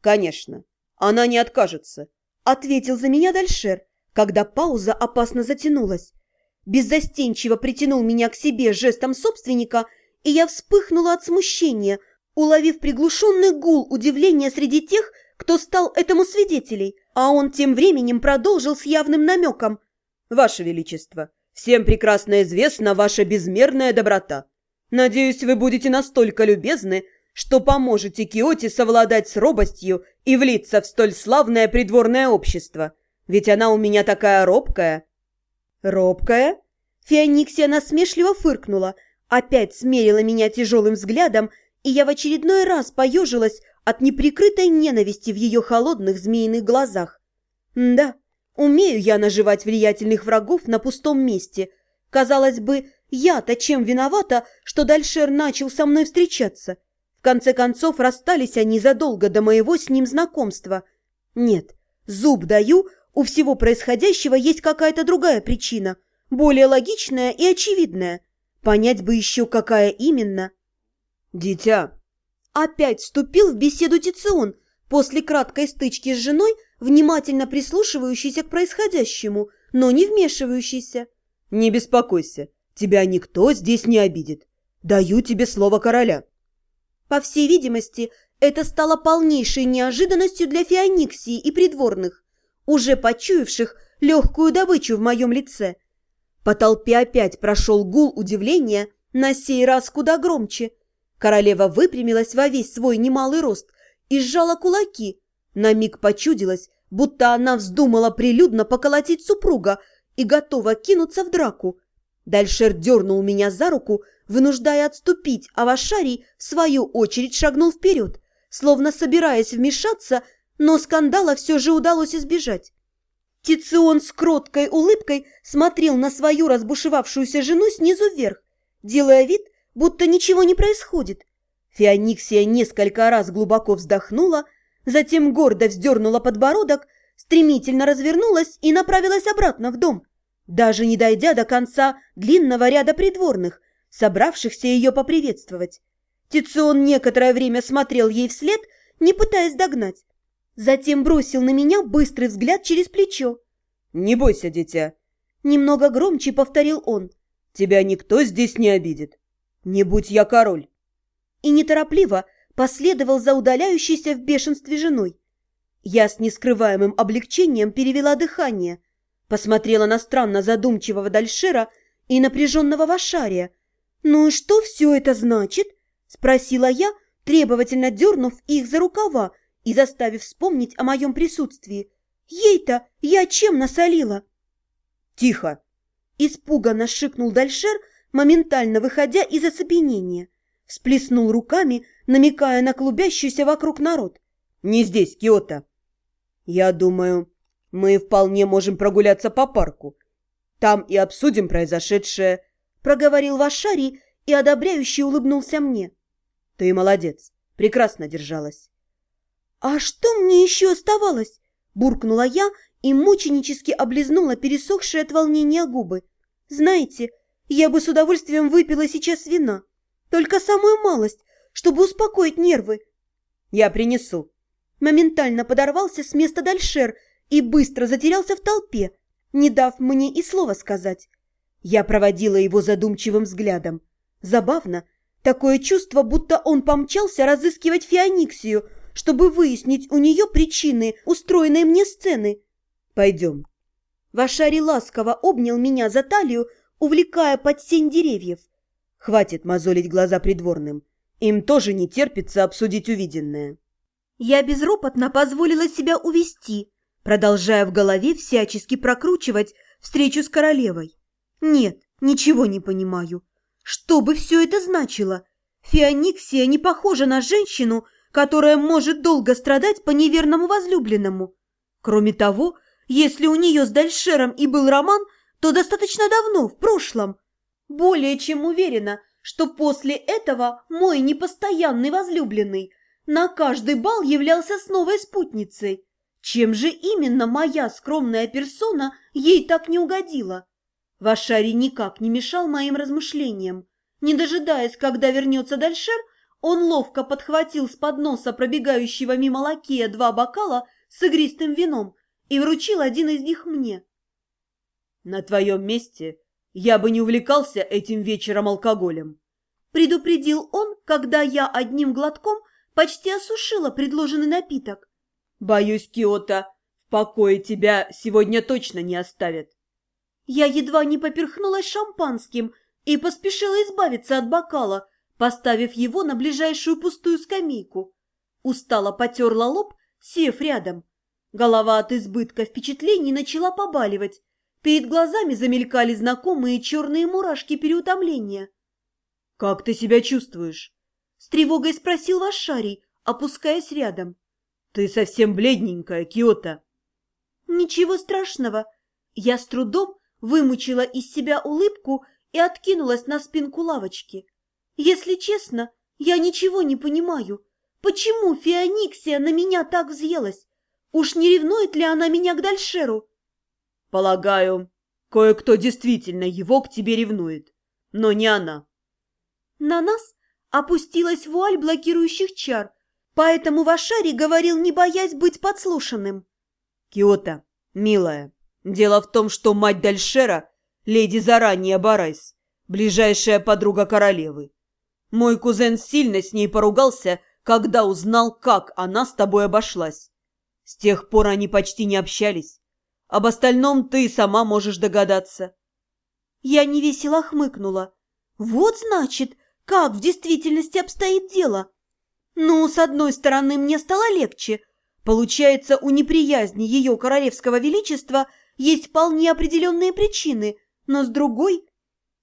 Конечно, она не откажется, ответил за меня Дальшер, когда пауза опасно затянулась. Беззастенчиво притянул меня к себе жестом собственника, и я вспыхнула от смущения, уловив приглушенный гул удивления среди тех, кто стал этому свидетелей, а он тем временем продолжил с явным намеком. «Ваше Величество, всем прекрасно известна ваша безмерная доброта. Надеюсь, вы будете настолько любезны, что поможете Киоте совладать с робостью и влиться в столь славное придворное общество. Ведь она у меня такая робкая». «Робкая?» Феониксия насмешливо фыркнула, опять смерила меня тяжелым взглядом, и я в очередной раз поежилась от неприкрытой ненависти в ее холодных змеиных глазах. Да, умею я наживать влиятельных врагов на пустом месте. Казалось бы, я-то чем виновата, что Дальшер начал со мной встречаться? В конце концов, расстались они задолго до моего с ним знакомства. Нет, зуб даю, у всего происходящего есть какая-то другая причина, более логичная и очевидная. Понять бы еще, какая именно. «Дитя!» Опять вступил в беседу Тицион, после краткой стычки с женой, внимательно прислушивающийся к происходящему, но не вмешивающийся. «Не беспокойся, тебя никто здесь не обидит. Даю тебе слово короля». По всей видимости, это стало полнейшей неожиданностью для Феониксии и придворных, уже почуявших легкую добычу в моем лице. По толпе опять прошел гул удивления, на сей раз куда громче – Королева выпрямилась во весь свой немалый рост и сжала кулаки. На миг почудилась, будто она вздумала прилюдно поколотить супруга и готова кинуться в драку. Дальшер дернул меня за руку, вынуждая отступить, а Вашарий, в свою очередь, шагнул вперед, словно собираясь вмешаться, но скандала все же удалось избежать. Тицион с кроткой улыбкой смотрел на свою разбушевавшуюся жену снизу вверх, делая вид, будто ничего не происходит. Феониксия несколько раз глубоко вздохнула, затем гордо вздернула подбородок, стремительно развернулась и направилась обратно в дом, даже не дойдя до конца длинного ряда придворных, собравшихся ее поприветствовать. Тицион некоторое время смотрел ей вслед, не пытаясь догнать. Затем бросил на меня быстрый взгляд через плечо. «Не бойся, дитя!» Немного громче повторил он. «Тебя никто здесь не обидит. «Не будь я король!» И неторопливо последовал за удаляющейся в бешенстве женой. Я с нескрываемым облегчением перевела дыхание, посмотрела на странно задумчивого Дальшера и напряженного Вашария. «Ну и что все это значит?» – спросила я, требовательно дернув их за рукава и заставив вспомнить о моем присутствии. «Ей-то я чем насолила?» «Тихо!» – испуганно шикнул Дальшер, моментально выходя из оцепенения. Всплеснул руками, намекая на клубящийся вокруг народ. «Не здесь, Киото!» «Я думаю, мы вполне можем прогуляться по парку. Там и обсудим произошедшее», — проговорил Вашари и одобряюще улыбнулся мне. «Ты молодец, прекрасно держалась». «А что мне еще оставалось?» — буркнула я и мученически облизнула пересохшие от волнения губы. «Знаете, я бы с удовольствием выпила сейчас вина. Только самую малость, чтобы успокоить нервы. Я принесу. Моментально подорвался с места Дальшер и быстро затерялся в толпе, не дав мне и слова сказать. Я проводила его задумчивым взглядом. Забавно, такое чувство, будто он помчался разыскивать Феониксию, чтобы выяснить у нее причины устроенной мне сцены. «Пойдем». Вашари ласково обнял меня за талию, увлекая под сень деревьев. Хватит мозолить глаза придворным. Им тоже не терпится обсудить увиденное. Я безропотно позволила себя увести, продолжая в голове всячески прокручивать встречу с королевой. Нет, ничего не понимаю. Что бы все это значило? Феониксия не похожа на женщину, которая может долго страдать по неверному возлюбленному. Кроме того, если у нее с Дальшером и был роман – то достаточно давно, в прошлом. Более чем уверена, что после этого мой непостоянный возлюбленный на каждый бал являлся с новой спутницей. Чем же именно моя скромная персона ей так не угодила? Вашари никак не мешал моим размышлениям. Не дожидаясь, когда вернется Дальшер, Он ловко подхватил с подноса пробегающего мимо лакея два бокала с игристым вином и вручил один из них мне. «На твоем месте я бы не увлекался этим вечером алкоголем», предупредил он, когда я одним глотком почти осушила предложенный напиток. «Боюсь, Киота, в покое тебя сегодня точно не оставят». Я едва не поперхнулась шампанским и поспешила избавиться от бокала, поставив его на ближайшую пустую скамейку. Устало потерла лоб, сев рядом. Голова от избытка впечатлений начала побаливать. Перед глазами замелькали знакомые черные мурашки переутомления. «Как ты себя чувствуешь?» С тревогой спросил Вашарий, опускаясь рядом. «Ты совсем бледненькая, Киота». «Ничего страшного». Я с трудом вымучила из себя улыбку и откинулась на спинку лавочки. Если честно, я ничего не понимаю. Почему Феониксия на меня так взъелась? Уж не ревнует ли она меня к Дальшеру? Полагаю, кое-кто действительно его к тебе ревнует, но не она. На нас опустилась вуаль блокирующих чар, поэтому Вашари говорил, не боясь быть подслушанным. Киота, милая, дело в том, что мать Дальшера, леди Заранее Барайс, ближайшая подруга королевы. Мой кузен сильно с ней поругался, когда узнал, как она с тобой обошлась. С тех пор они почти не общались. Об остальном ты сама можешь догадаться. Я невесело хмыкнула. Вот значит, как в действительности обстоит дело. Ну, с одной стороны, мне стало легче. Получается, у неприязни ее королевского величества есть вполне определенные причины, но с другой,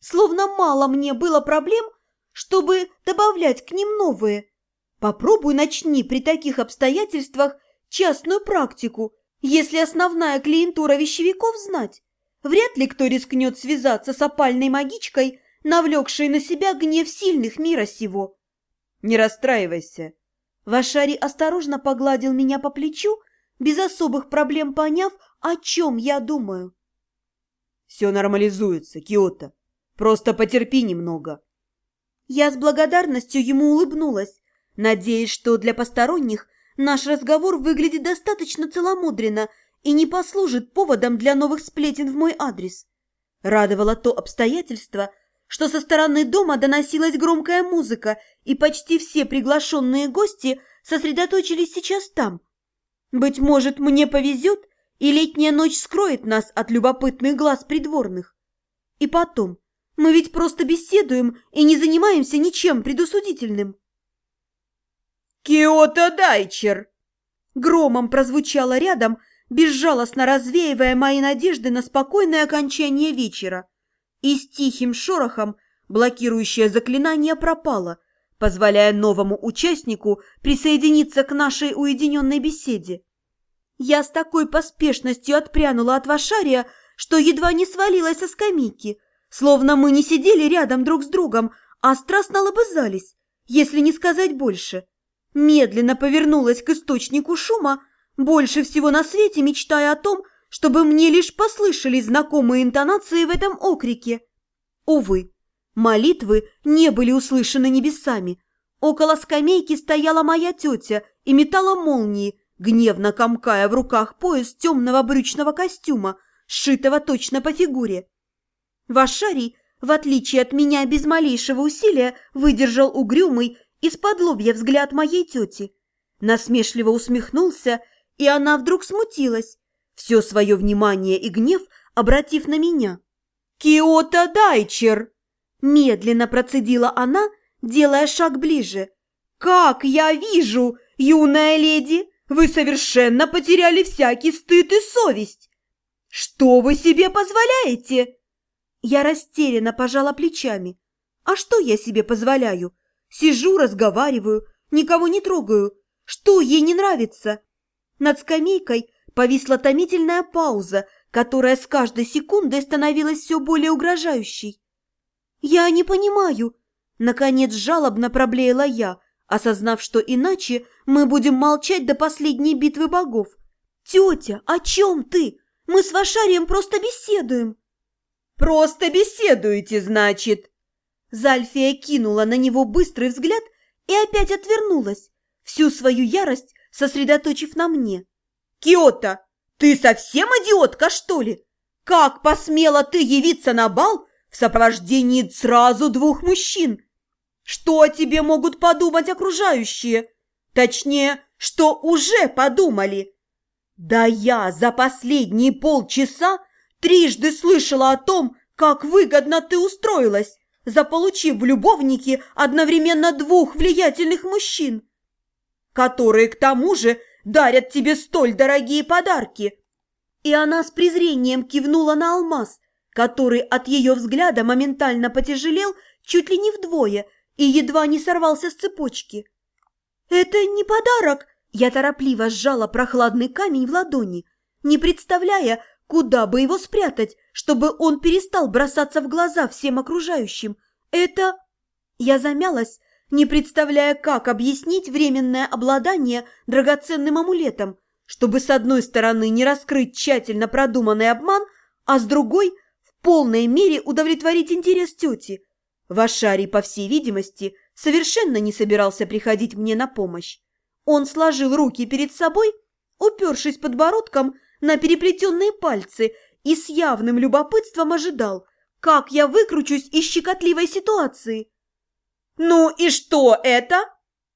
словно мало мне было проблем, чтобы добавлять к ним новые. Попробуй начни при таких обстоятельствах частную практику, если основная клиентура вещевиков знать. Вряд ли кто рискнет связаться с опальной магичкой, навлекшей на себя гнев сильных мира сего. Не расстраивайся. Вашари осторожно погладил меня по плечу, без особых проблем поняв, о чем я думаю. Все нормализуется, Киото. Просто потерпи немного. Я с благодарностью ему улыбнулась, надеясь, что для посторонних наш разговор выглядит достаточно целомудренно и не послужит поводом для новых сплетен в мой адрес. Радовало то обстоятельство, что со стороны дома доносилась громкая музыка, и почти все приглашенные гости сосредоточились сейчас там. Быть может, мне повезет, и летняя ночь скроет нас от любопытных глаз придворных. И потом, мы ведь просто беседуем и не занимаемся ничем предусудительным. «Киото Дайчер!» Громом прозвучало рядом, безжалостно развеивая мои надежды на спокойное окончание вечера. И с тихим шорохом блокирующее заклинание пропало, позволяя новому участнику присоединиться к нашей уединенной беседе. Я с такой поспешностью отпрянула от Вашария, что едва не свалилась со скамейки – Словно мы не сидели рядом друг с другом, а страстно лобызались, если не сказать больше. Медленно повернулась к источнику шума, больше всего на свете мечтая о том, чтобы мне лишь послышались знакомые интонации в этом окрике. Увы, молитвы не были услышаны небесами. Около скамейки стояла моя тетя и метала молнии, гневно комкая в руках пояс темного брючного костюма, сшитого точно по фигуре. Вашарий, в отличие от меня, без малейшего усилия выдержал угрюмый из-под лобья взгляд моей тети. Насмешливо усмехнулся, и она вдруг смутилась, все свое внимание и гнев обратив на меня. «Киота Дайчер!» Медленно процедила она, делая шаг ближе. «Как я вижу, юная леди, вы совершенно потеряли всякий стыд и совесть! Что вы себе позволяете?» Я растерянно пожала плечами. А что я себе позволяю? Сижу, разговариваю, никого не трогаю. Что ей не нравится? Над скамейкой повисла томительная пауза, которая с каждой секундой становилась все более угрожающей. «Я не понимаю», — наконец жалобно проблеяла я, осознав, что иначе мы будем молчать до последней битвы богов. «Тетя, о чем ты? Мы с Вашарием просто беседуем». «Просто беседуете, значит?» Зальфия кинула на него быстрый взгляд и опять отвернулась, всю свою ярость сосредоточив на мне. «Киота, ты совсем идиотка, что ли? Как посмела ты явиться на бал в сопровождении сразу двух мужчин? Что о тебе могут подумать окружающие? Точнее, что уже подумали? Да я за последние полчаса трижды слышала о том, как выгодно ты устроилась, заполучив в любовники одновременно двух влиятельных мужчин, которые к тому же дарят тебе столь дорогие подарки. И она с презрением кивнула на алмаз, который от ее взгляда моментально потяжелел чуть ли не вдвое и едва не сорвался с цепочки. «Это не подарок!» Я торопливо сжала прохладный камень в ладони, не представляя, куда бы его спрятать, чтобы он перестал бросаться в глаза всем окружающим. «Это...» Я замялась, не представляя, как объяснить временное обладание драгоценным амулетом, чтобы с одной стороны не раскрыть тщательно продуманный обман, а с другой в полной мере удовлетворить интерес тети. Вашарий, по всей видимости, совершенно не собирался приходить мне на помощь. Он сложил руки перед собой, упершись подбородком на переплетенные пальцы и с явным любопытством ожидал, как я выкручусь из щекотливой ситуации. «Ну и что это?»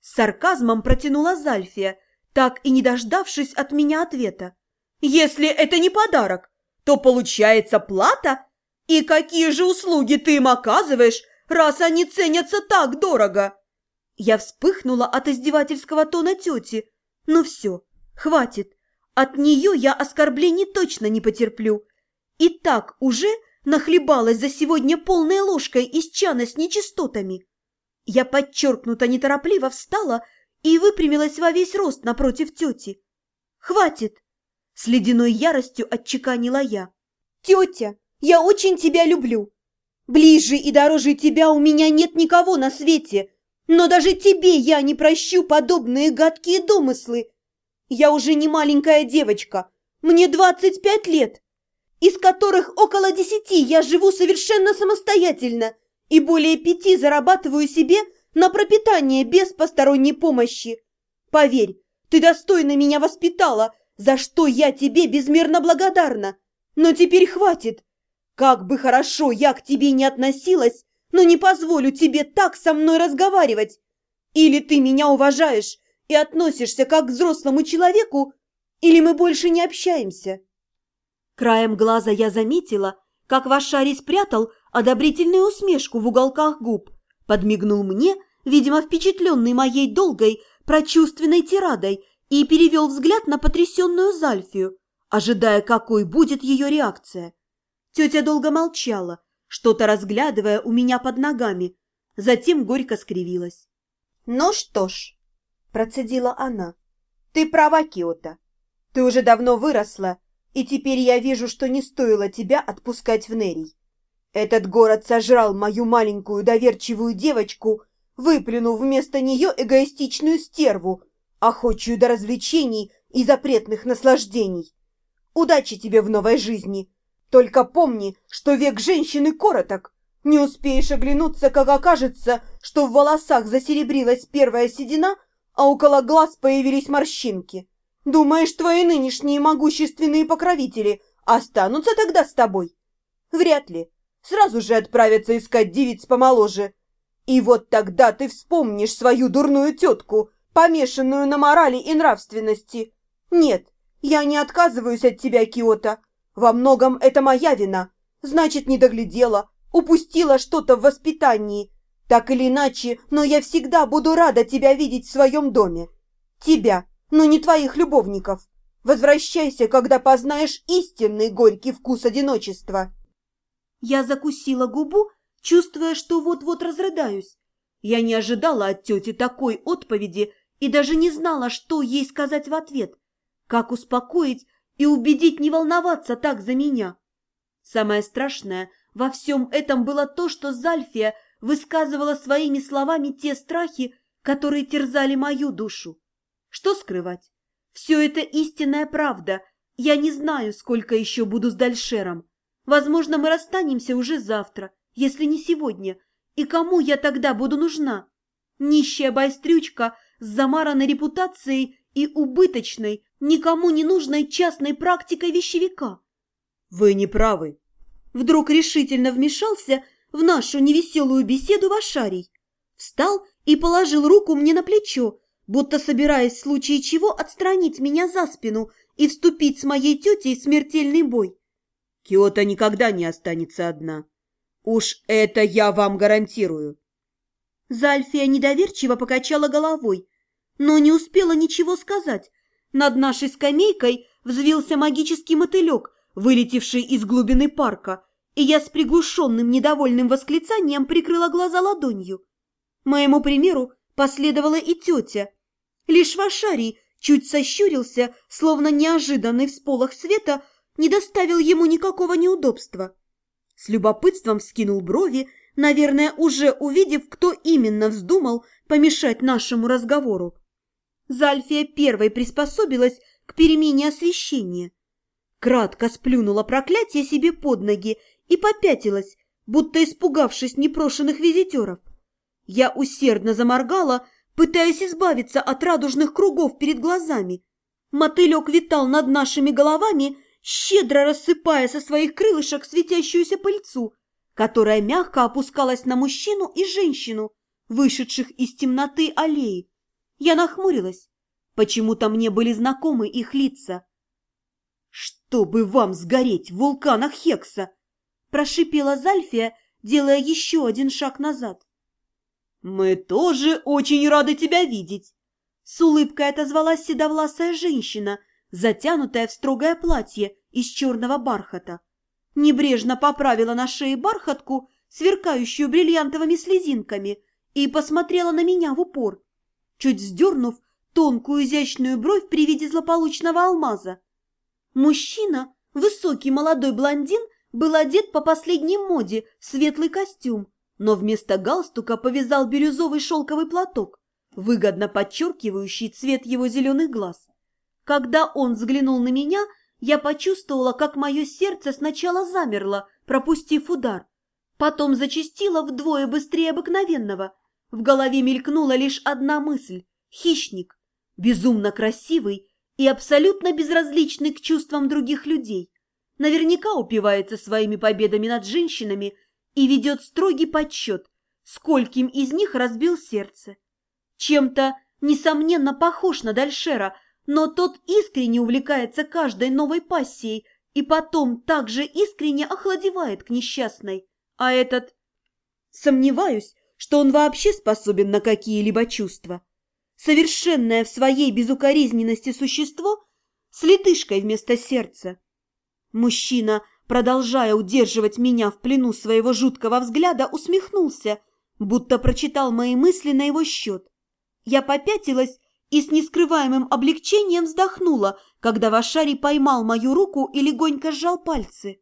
С сарказмом протянула Зальфия, так и не дождавшись от меня ответа. «Если это не подарок, то получается плата? И какие же услуги ты им оказываешь, раз они ценятся так дорого?» Я вспыхнула от издевательского тона тети. «Ну все, хватит. От нее я оскорблений точно не потерплю. И так уже нахлебалась за сегодня полной ложкой из чана с нечистотами». Я подчеркнуто неторопливо встала и выпрямилась во весь рост напротив тети. «Хватит!» – с ледяной яростью отчеканила я. «Тетя, я очень тебя люблю. Ближе и дороже тебя у меня нет никого на свете, но даже тебе я не прощу подобные гадкие домыслы. Я уже не маленькая девочка, мне двадцать пять лет, из которых около десяти я живу совершенно самостоятельно – и более пяти зарабатываю себе на пропитание без посторонней помощи. Поверь, ты достойно меня воспитала, за что я тебе безмерно благодарна. Но теперь хватит. Как бы хорошо я к тебе не относилась, но не позволю тебе так со мной разговаривать. Или ты меня уважаешь и относишься как к взрослому человеку, или мы больше не общаемся. Краем глаза я заметила, как Вашарий спрятал одобрительную усмешку в уголках губ, подмигнул мне, видимо, впечатленный моей долгой, прочувственной тирадой, и перевел взгляд на потрясенную Зальфию, ожидая, какой будет ее реакция. Тетя долго молчала, что-то разглядывая у меня под ногами, затем горько скривилась. «Ну что ж», – процедила она, – «ты права, Киота. Ты уже давно выросла, и теперь я вижу, что не стоило тебя отпускать в Нерий. Этот город сожрал мою маленькую доверчивую девочку, выплюнув вместо нее эгоистичную стерву, охочую до развлечений и запретных наслаждений. Удачи тебе в новой жизни. Только помни, что век женщины короток. Не успеешь оглянуться, как окажется, что в волосах засеребрилась первая седина, а около глаз появились морщинки. Думаешь, твои нынешние могущественные покровители останутся тогда с тобой? Вряд ли сразу же отправятся искать девиц помоложе. И вот тогда ты вспомнишь свою дурную тетку, помешанную на морали и нравственности. Нет, я не отказываюсь от тебя, Киота. Во многом это моя вина. Значит, не доглядела, упустила что-то в воспитании. Так или иначе, но я всегда буду рада тебя видеть в своем доме. Тебя, но не твоих любовников. Возвращайся, когда познаешь истинный горький вкус одиночества. Я закусила губу, чувствуя, что вот-вот разрыдаюсь. Я не ожидала от тети такой отповеди и даже не знала, что ей сказать в ответ. Как успокоить и убедить не волноваться так за меня. Самое страшное во всем этом было то, что Зальфия высказывала своими словами те страхи, которые терзали мою душу. Что скрывать? Все это истинная правда. Я не знаю, сколько еще буду с Дальшером. Возможно, мы расстанемся уже завтра, если не сегодня. И кому я тогда буду нужна? Нищая байстрючка с замаранной репутацией и убыточной, никому не нужной частной практикой вещевика. Вы не правы. Вдруг решительно вмешался в нашу невеселую беседу Вашарий. Встал и положил руку мне на плечо, будто собираясь в случае чего отстранить меня за спину и вступить с моей тетей в смертельный бой. Киота никогда не останется одна. Уж это я вам гарантирую. Зальфия недоверчиво покачала головой, но не успела ничего сказать. Над нашей скамейкой взвился магический мотылек, вылетевший из глубины парка, и я с приглушенным недовольным восклицанием прикрыла глаза ладонью. Моему примеру последовала и тетя. Лишь Вашарий чуть сощурился, словно неожиданный всполох света не доставил ему никакого неудобства. С любопытством вскинул брови, наверное, уже увидев, кто именно вздумал помешать нашему разговору. Зальфия первой приспособилась к перемене освещения. Кратко сплюнула проклятие себе под ноги и попятилась, будто испугавшись непрошенных визитеров. Я усердно заморгала, пытаясь избавиться от радужных кругов перед глазами. Мотылек витал над нашими головами, щедро рассыпая со своих крылышек светящуюся пыльцу, которая мягко опускалась на мужчину и женщину, вышедших из темноты аллеи. Я нахмурилась. Почему-то мне были знакомы их лица. «Чтобы вам сгореть в вулканах Хекса!» прошипела Зальфия, делая еще один шаг назад. «Мы тоже очень рады тебя видеть!» С улыбкой отозвалась седовласая женщина, затянутая в строгое платье из черного бархата. Небрежно поправила на шее бархатку, сверкающую бриллиантовыми слезинками, и посмотрела на меня в упор, чуть вздернув тонкую изящную бровь при виде злополучного алмаза. Мужчина, высокий молодой блондин, был одет по последней моде в светлый костюм, но вместо галстука повязал бирюзовый шелковый платок, выгодно подчеркивающий цвет его зеленых глаз. Когда он взглянул на меня, я почувствовала, как мое сердце сначала замерло, пропустив удар. Потом зачастило вдвое быстрее обыкновенного. В голове мелькнула лишь одна мысль – хищник, безумно красивый и абсолютно безразличный к чувствам других людей. Наверняка упивается своими победами над женщинами – и ведет строгий подсчет, скольким из них разбил сердце. Чем-то, несомненно, похож на Дальшера, но тот искренне увлекается каждой новой пассией и потом также искренне охладевает к несчастной. А этот... Сомневаюсь, что он вообще способен на какие-либо чувства. Совершенное в своей безукоризненности существо с ледышкой вместо сердца. Мужчина продолжая удерживать меня в плену своего жуткого взгляда, усмехнулся, будто прочитал мои мысли на его счет. Я попятилась и с нескрываемым облегчением вздохнула, когда Вашарий поймал мою руку и легонько сжал пальцы.